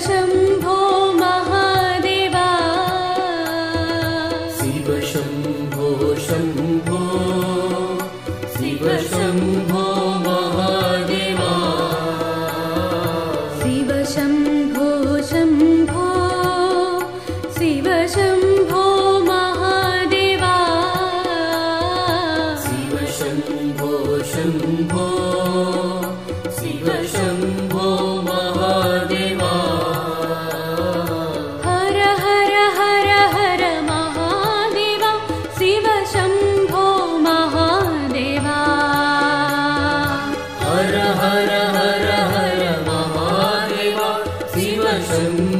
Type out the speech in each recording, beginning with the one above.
शम्भो महादेवा। शिव शम्भो। शम्भो शिव शम्भो शिव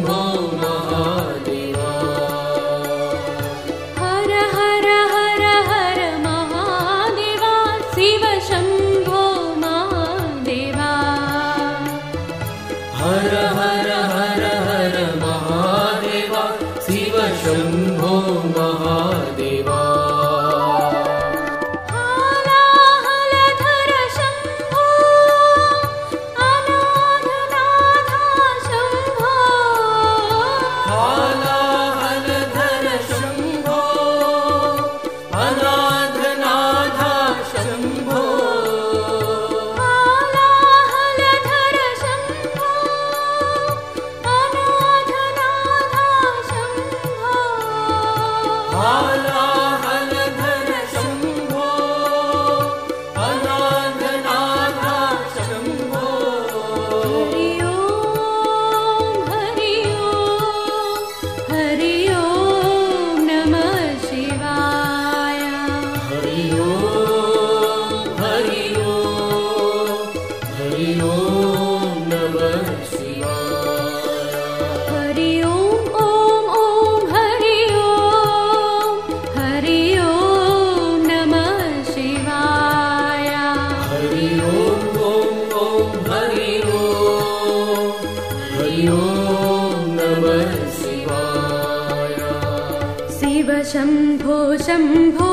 शिव शम्भो शम्भो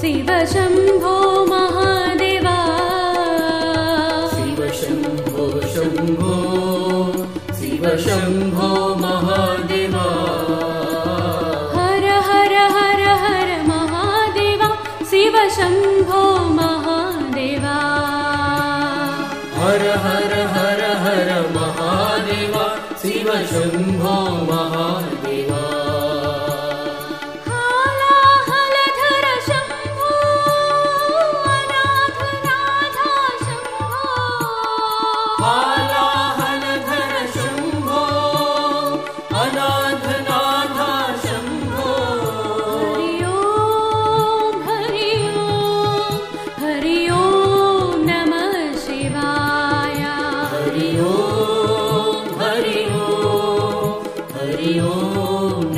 शिव शम्भो महादेवा। शिव शम्भो शम्भो शिव शम्भो महादेवा। हर हर हर हर महादेवा शिव शम्भो महादेवा। हर हर हर हर महादेवा शिव शम्भो महादेवा हरि ओम्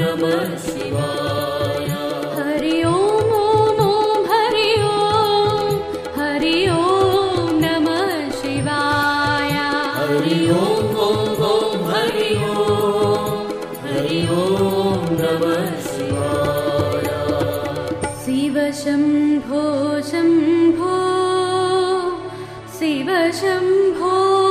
ॐ हरि ओम् हरि ओम्। नमः शिवाय। हरि ॐ हरि ओम्। हरि ओम् नमः शिवाय। शिव शम्भो शम्भो। शिव शम्भो